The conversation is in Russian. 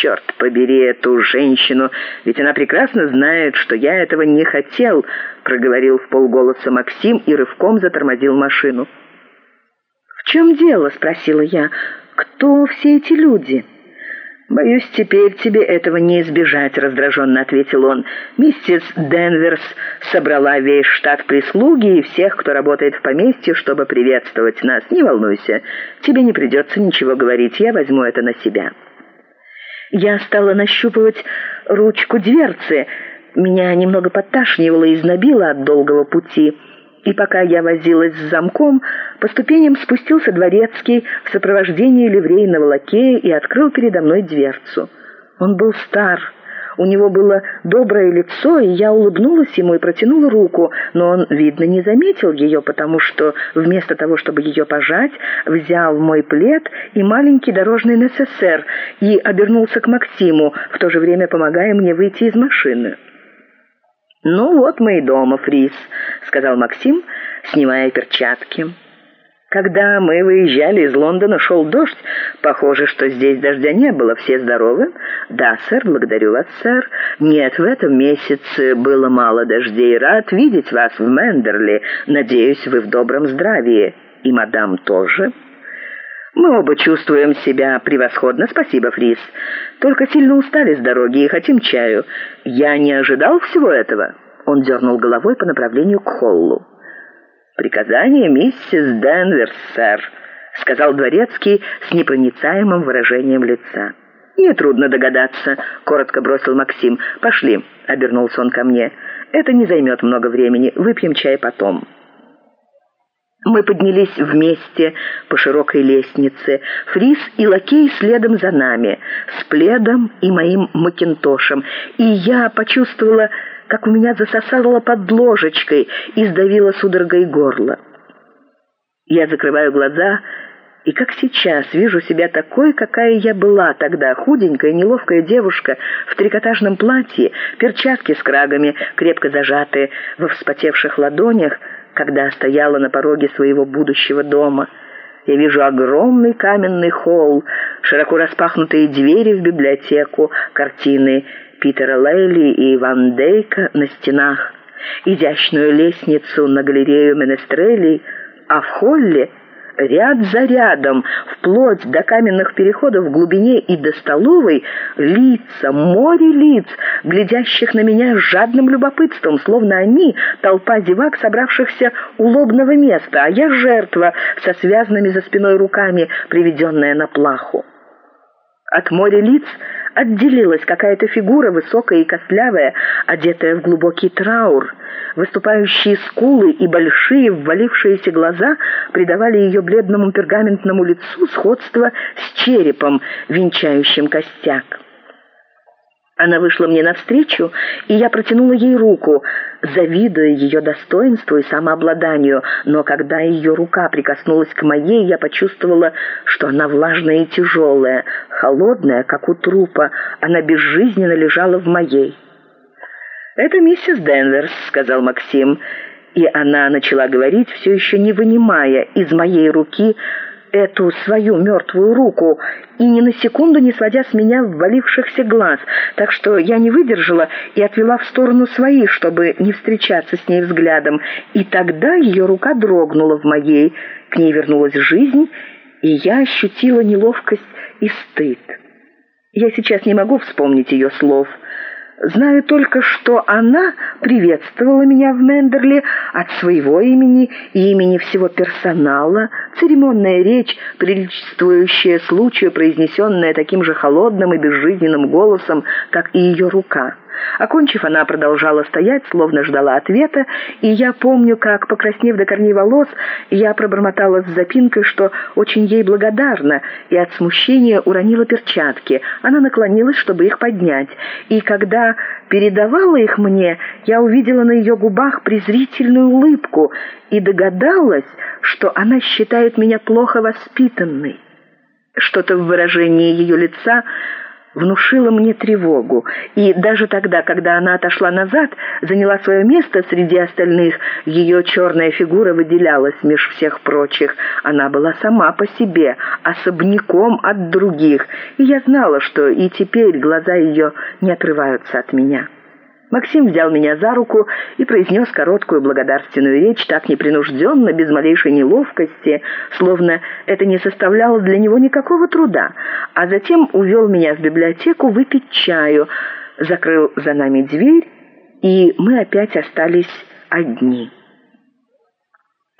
черт побери эту женщину, ведь она прекрасно знает, что я этого не хотел», — проговорил в полголосаИм и рывком затормозил машину. «В чем дело?» — спросила я. «Кто все эти люди?» «Боюсь, теперь тебе этого не избежать», — раздраженно ответил он. «Миссис Собрала весь штат прислуги и всех, кто работает в поместье, чтобы приветствовать нас. Не волнуйся, тебе не придется ничего говорить, я возьму это на себя». Я стала нащупывать ручку дверцы. Меня немного подташнивало и знобило от долгого пути и пока я возилась с замком, по ступеням спустился дворецкий в сопровождении ливрейного лакея и открыл передо мной дверцу. Он был стар, у него было доброе лицо, и я улыбнулась ему и протянула руку, но он, видно, не заметил ее, потому что вместо того, чтобы ее пожать, взял мой плед и маленький дорожный НССР и обернулся к Максиму, в то же время помогая мне выйти из машины. «Ну вот мы и дома, ФРИС сказал Максим, снимая перчатки. Когда мы выезжали изЛондона, шел дождь. Похоже, что здесь дождя не было. Все здоровы? Да, сэр, благодарю вас, сэр. Нет, в этом месяце было мало дождей. Рад видеть вас вНдерли. Надеюсь, вы в добром здравии. И мадам тоже. Мы оба чувствуем себя превосходно.Спасибо, ФРИС. Только сильно устали с дороги и хотим чаю. Я не ожидал всего этого. Он дернул головой по направлению к холлу. «Приказание миссис Сэр», — сказал дворецкий с непроницаемым выражением лица. «Нетрудно догадаться», — коротко бросил Максим. «Пошли», — обернулся он ко мне. «Это не займет много времени. Выпьем чай потом». Мы поднялись вместе по широкой лестнице, Фрис и лакей следом за нами, с пледом и моим макинтошем, и я почувствовала как у меня засосало под ложечкой и сдавило судорогой горло. Я закрываю глаза и, как сейчас, вижу себя такой, какая я была тогда, худенькая, неловкая девушка в трикотажном платье, перчатки с крагами, крепко зажатые во вспотевших ладонях, когда стояла на пороге своего будущего дома. Я вижу огромный каменный холл, широко распахнутые двери в библиотеку, картиныЕраЕйли иАнЕйка на стенах, изящную лестницу на галерею Менестрелей, а в холле ряд за рядом, вплоть до каменных переходов в глубине и до столовой, лица, море лиц, глядящих на меня с жадным любопытством, словно они — толпа зевак, собравшихся у лобного места, а я жертва со связанными за спиной руками, приведенная на плаху. От моря лиц отделилась какая-то фигура, высокая и костлявая, одетая в глубокий траур. Выступающие скулы и большие ввалившиеся глаза придавали ее бледному пергаментному лицу сходство с черепом, венчающим костяк. Она вышла мне навстречу, и я протянула ей руку, завидуя ее достоинству и самообладанию, но когда ее рука прикоснулась к моей, я почувствовала, что она влажная и тяжелая, холодная, как у трупа, она безжизненно лежала в моей. «Это миссис Денверс», — сказал Максим, и она начала говорить, все еще не вынимая из моей руки эту свою мертвую руку и ни на секунду не сводя с меня ввалившихся глаз, так что я не выдержала и отвела в сторону свои, чтобы не встречаться с ней взглядом. И тогда ее рука дрогнула в моей, к ней вернулась жизнь, и я ощутила неловкость и стыд. Я сейчас не могу вспомнить ее слов — Знаю только, что она приветствовала меня в От своего имени и имени всего персонала, церемонная речь, приличествующая случаю, произнесенная таким же холодным и безжизненным голосом, как и ее рука. Окончив, она продолжала стоять, словно ждала ответа, и я помню, как, покраснев до корней волос, я пробормотала с запинкой, что очень ей благодарна, и от смущения уронила перчатки. Она наклонилась, чтобы их поднять, и когда передавала их мне, я увидела на ее губах презрительную улыбку и догадалась, что она считает меня плохо воспитанной. Что-то в выражении ее лица внушила мне тревогу, и даже тогда, когда она отошла назад, заняла свое место среди остальных, ее черная фигура выделялась меж всех прочих. Она была сама по себе, особняком от других, и я знала, что и теперь глаза ее не отрываются от меня». Максим взял меня за руку и произнес короткую благодарственную речь так непринужденно, без малейшей неловкости, словно это не составляло для него никакого труда, а затем увел меня в библиотеку выпить чаю, закрыл за нами дверь, и мы опять остались одни».